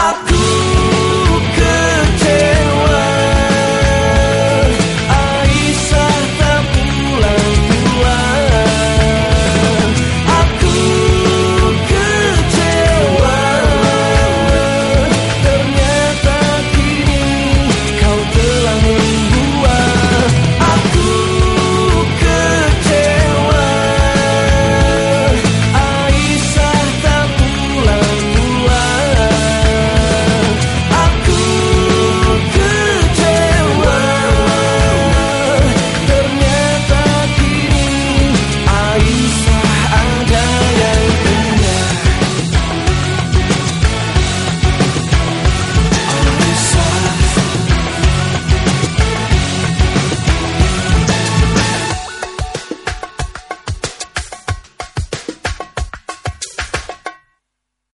Aku